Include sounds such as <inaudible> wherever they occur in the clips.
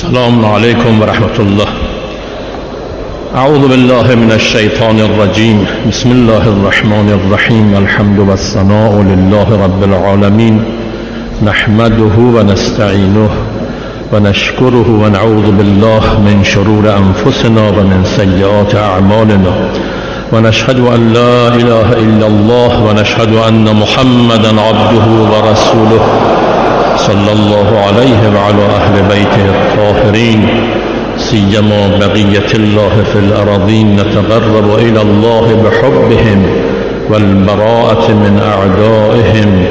السلام عليكم ورحمة الله. أعوذ بالله من الشيطان الرجيم. بسم الله الرحمن الرحيم. الحمد والثناء لله رب العالمين. نحمده ونستعينه ونشكره ونعوذ بالله من شرور أنفسنا ومن سيئات أعمالنا. ونشهد أن لا إله إلا الله ونشهد أن محمدا عبده ورسوله. صلى الله عليه وعلى أهل بيته الطاهرين سيما بقية الله في الأراضين نتقرب إلى الله بحبهم والبراءة من أعدائهم.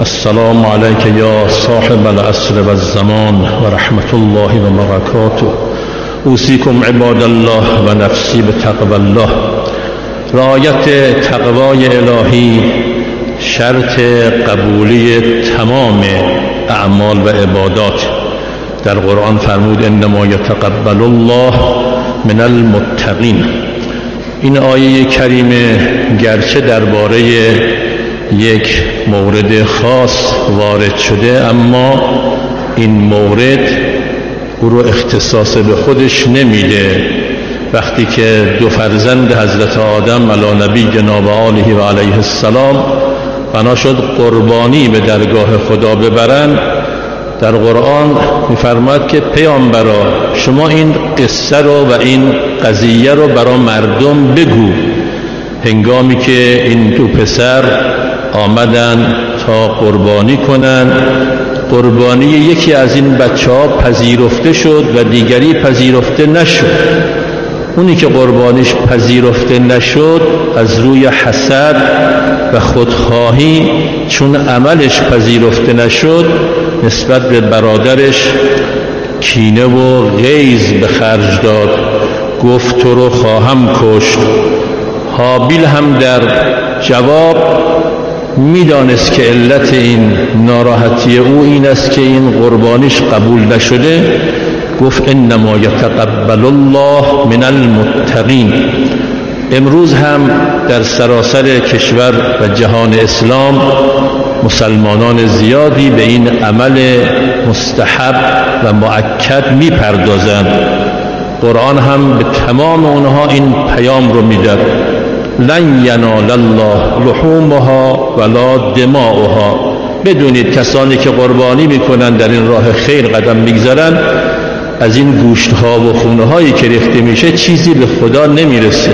السلام عليك يا صاحب العصر والزمان ورحمة الله وبركاته. أوصيكم عباد الله ونفسي بتقوى الله. رعایت تقوای الهی شرط قبولی تمام اعمال و عبادات. در قرآن فرمود انما یتقبل الله من المتقین. این آیه کریمه گرچه درباره یک مورد خاص وارد شده اما این مورد او رو اختصاص به خودش نمیده. وقتی که دو فرزند حضرت آدم علی نبی جناب آله و علیه السلام بنا شد قربانی به درگاه خدا ببرن. در قرآن میفرماد که پیامبرا شما این قصه رو و این قضیه رو برای مردم بگو. هنگامی که این دو پسر آمدن تا قربانی کنن قربانی یکی از این بچه ها پذیرفته شد و دیگری پذیرفته نشد. اونی که قربانیش پذیرفته نشد از روی حسد و خودخواهی چون عملش پذیرفته نشد نسبت به برادرش کینه و غیز به خرج داد. گفت تو رو خواهم کشت. حابیل هم در جواب می‌دانست که علت این ناراحتی او این است که این قربانیش قبول نشده. گفت انما یتقبل الله من المتقین. امروز هم در سراسر کشور و جهان اسلام مسلمانان زیادی به این عمل مستحب و معکد می‌پردازند. قرآن هم به تمام اونها این پیام رو می‌داد. لن ینال الله لحومها ولا دماؤها. بدونید کسانی که قربانی می‌کنند در این راه خیر قدم می‌گذارند از این گوشت ها و خونه هایی که ریخته میشه چیزی به خدا نمی‌رسه.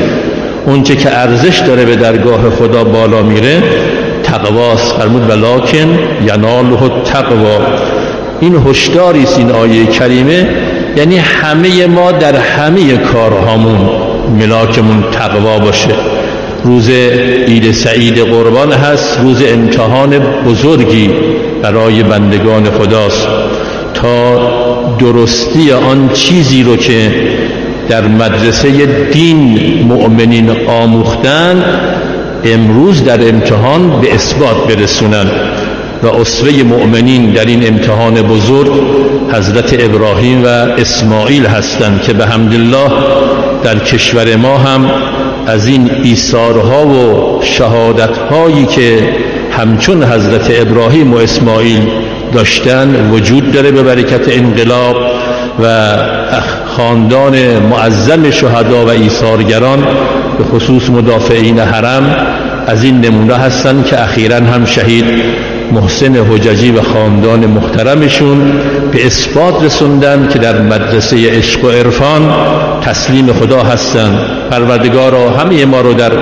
اونچه که ارزش داره به درگاه خدا بالا میره تقواست. فرمود ولکن یناله تقوا این هشداری است این آیه کریمه. یعنی همه ما در همه کارهامون ملاکمون تقوا باشه. روز عید سعید قربان هست روز امتحان بزرگی برای بندگان خداست. تا درستی آن چیزی رو که در مدرسه دین مؤمنین آموختن امروز در امتحان به اثبات برسونن. و اصوه مؤمنین در این امتحان بزرگ حضرت ابراهیم و اسماعیل هستند که به حمدالله در کشور ما هم از این ایثارها و شهادتهایی که همچون حضرت ابراهیم و اسماعیل داشتن وجود داره به برکت انقلاب و خاندان معظم شهدا و ایثارگران به خصوص مدافعین حرم از این نمونه هستند که اخیرا هم شهید محسن حججی و خاندان محترمشون به اثبات رسوندن که در مدرسه عشق و عرفان تسلیم خدا هستند پروردگارا همه ما رو در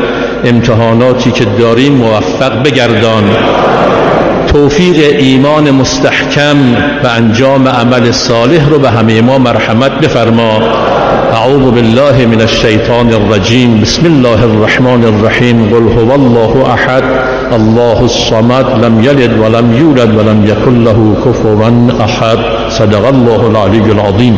امتحاناتی که داریم موفق بگردان. توفیق ایمان مستحکم و انجام عمل صالح رو به همه ما مرحمت بفرما. اعوذ بالله من الشیطان الرجیم. بسم الله الرحمن الرحیم. قل هو الله احد. الله الصمد. لم یلد ولم یولد ولم یکن له کفوا احد. صدق الله العلی العظیم.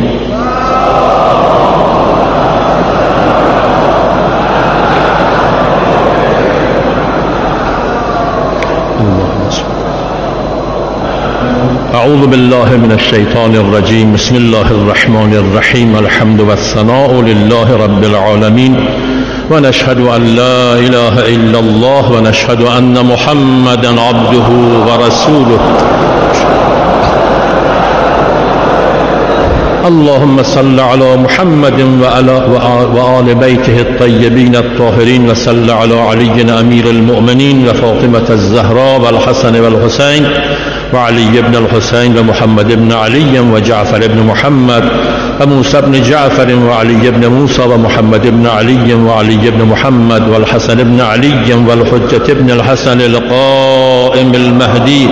أعوذ بالله من الشيطان الرجيم. بسم الله الرحمن الرحيم. الحمد والثناء لله رب العالمين. ونشهد أن لا إله إلا الله ونشهد أن محمدا عبده ورسوله. اللهم صل على محمد وعلى وآل بيته الطيبين الطاهرين وصل على علي أمير المؤمنين وفاطمة الزهراء والحسن والحسين وعلي بن الحسين ومحمد بن علي وجعفر بن محمد وموسى بن جعفر وعلي بن موسى ومحمد بن علي وعلي بن محمد والحسن بن علي والحجة بن الحسن القائم المهدي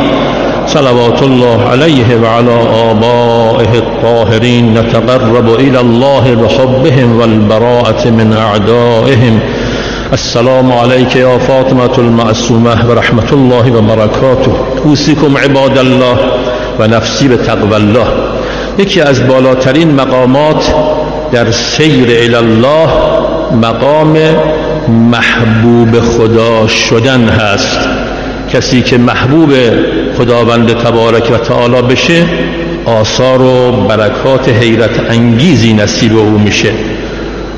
صلوات الله عليه وعلى آبائه الطاهرين نتقرب إلى الله بحبهم والبراءة من أعدائهم. السلام عليك يا فاطمة المعصومة ورحمة الله وبركاته. أوصيكم عباد الله ونفسي بتقوى الله. یکی از بالاترین مقامات در سیر الله مقام محبوب خدا شدن هست. کسی که محبوب خداوند تبارک و تعالی بشه آثار و برکات حیرت انگیزی نصیب او میشه.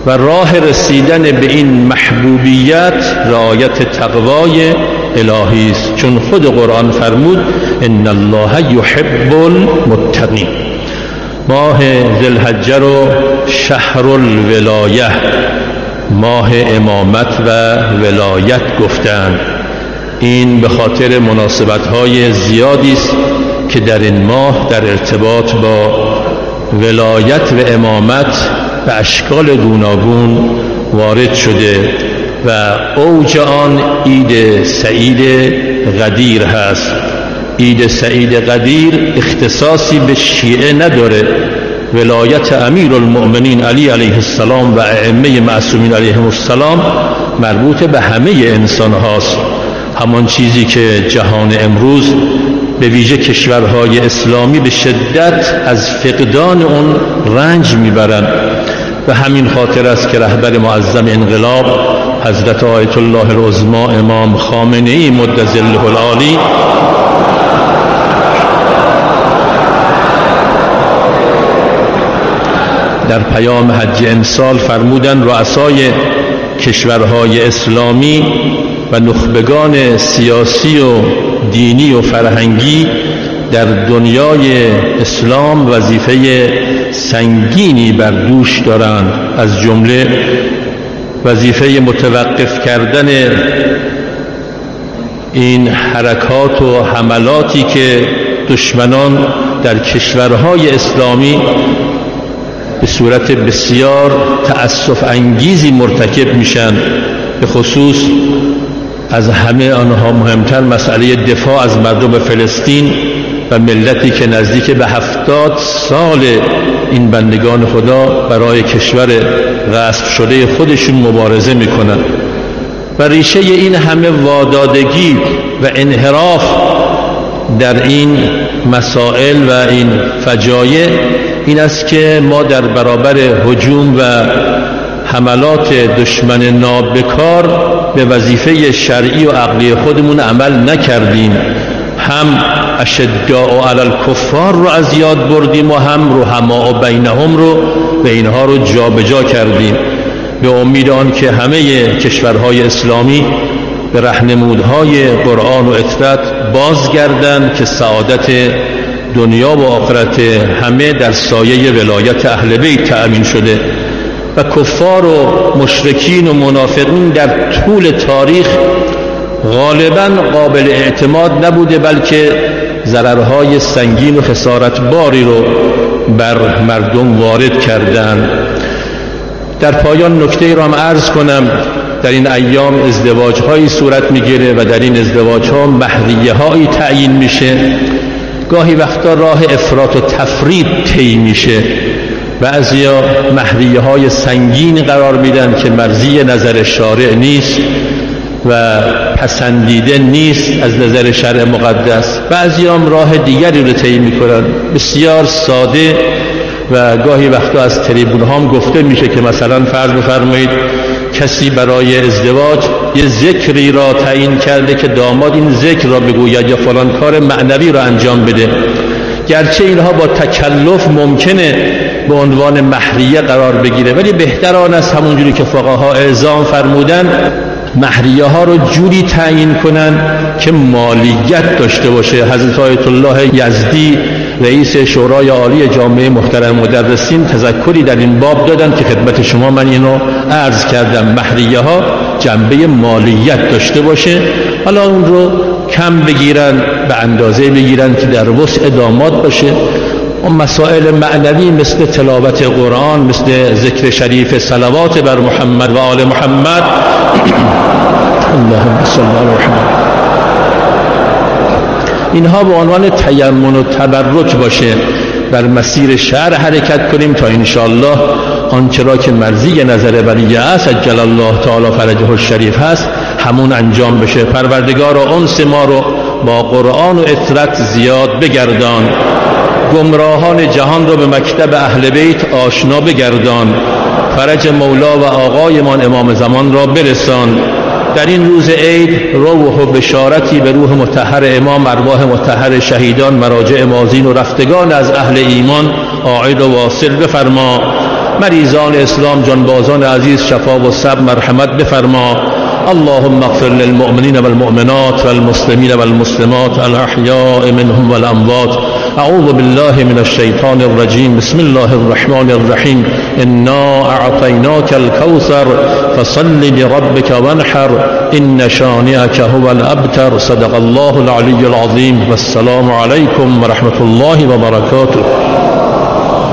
و راه رسیدن به این محبوبیت رعایت تقوای الهی است. چون خود قرآن فرمود ان الله یحب المتقین. ماه ذوالحجه رو شهر الولایه ماه امامت و ولایت گفتند. این به خاطر مناسبت های زیادی است که در این ماه در ارتباط با ولایت و امامت به اشکال گوناگون وارد شده. و اوج آن عید سعید قدیر هست. عید سعید قدیر اختصاصی به شیعه نداره. ولایت امیر المؤمنین علی علیه السلام و ائمه معصومین علیه السلام مربوط به همه انسان هاست. همان چیزی که جهان امروز به ویژه کشورهای اسلامی به شدت از فقدان اون رنج می‌برند و همین خاطر است که رهبر معظم انقلاب حضرت آیت الله العظما امام خامنه ای مد ظله العالی در پیام حج امسال فرمودن رؤسای کشورهای اسلامی و نخبگان سیاسی و دینی و فرهنگی در دنیای اسلام وظیفه سنگینی بر دوش دارند. از جمله وظیفه متوقف کردن این حرکات و حملاتی که دشمنان در کشورهای اسلامی به صورت بسیار تأسف انگیزی مرتکب میشن. به خصوص از همه آنها مهمتر مسئله دفاع از مردم فلسطین. و ملتی که نزدیک به هفتاد سال این بندگان خدا برای کشور غصب شده خودشون مبارزه می‌کنن و ریشه این همه وادادگی و انحراف در این مسائل و این فجایع این است که ما در برابر حجوم و حملات دشمن نابکار به وظیفه شرعی و عقلی خودمون عمل نکردیم. هم اشداء علی الکفار رو از یاد بردیم و هم رحما و بینهم رو به اینها رو جابجا جا کردیم. به امید آن که همه کشورهای اسلامی به رهنمودهای قرآن و اطرت بازگردند که سعادت دنیا و آخرت همه در سایه ولایت اهل بیت تأمین شده و کفار و مشرکین و منافقین در طول تاریخ غالبا قابل اعتماد نبوده بلکه ضررهای سنگین و خسارت باری رو بر مردم وارد کردند در پایان نکته را هم عرض کنم در این ایام ازدواج هایی صورت می‌گیره و در این ازدواج ها محریه هایی تعیین میشه. گاهی وقتا راه افراط و تفرید طی میشه. بعضیا محریه های سنگین قرار میدن که مرزی نظر شارع نیست. و پسندیده نیست از نظر شرع مقدس. بعضی هم راه دیگری رو طی می‌کنن. بسیار ساده و گاهی وقتا از تریبون هم گفته میشه که مثلا فرض بفرمایید کسی برای ازدواج یه ذکری را تعیین کرده که داماد این ذکر را بگوید یا فلان کار معنوی را انجام بده. گرچه اینها با تکلف ممکنه به عنوان محریه قرار بگیره ولی بهتر آن است همونجوری که فقها اعزام فرمودن محریه ها رو جوری تعیین کنن که مالیت داشته باشه. حضرت آیت الله یزدی رئیس شورای عالی جامعه محترم مدرسین تذکری در این باب دادن که خدمت شما من اینو عرض کردم. محریه ها جنبه مالیت داشته باشه. حالا اون رو کم بگیرن به اندازه بگیرن که در وسع داماد باشه. اون مسائل معنوی مثل تلاوت قرآن مثل ذکر شریف صلوات بر محمد و آل محمد. <clears throat> اللهم صل علی اینها به عنوان تیمن و تبرک باشه. بر مسیر شهر حرکت کنیم تا انشاءالله آنچه را که مرزی نظر ولی است جل الله تعالی فرجه الشریف هست همون انجام بشه. پروردگار و انس ما رو با قرآن و اطرت زیاد بگردان. گمراهان جهان را به مکتب اهل بیت آشنا بگردان. فرج مولا و آقایمان امام زمان را برسان. در این روز عید روح و بشارتی به روح متحر امام ارواح متحر شهیدان مراجع مازین و رفتگان از اهل ایمان آعید و واصل بفرما. مریضان اسلام جانبازان عزیز شفا و سب مرحمت بفرما. اللهم اغفر للمؤمنين والمؤمنات والمسلمين والمسلمات الأحياء منهم والأموات أعوذ بالله من الشيطان الرجيم. بسم الله الرحمن الرحيم. إنا أعطيناك الكوثر فصل لربك وانحر. إن شانئك هو الأبتر. صدق الله العلي العظيم. والسلام عليكم ورحمة الله وبركاته.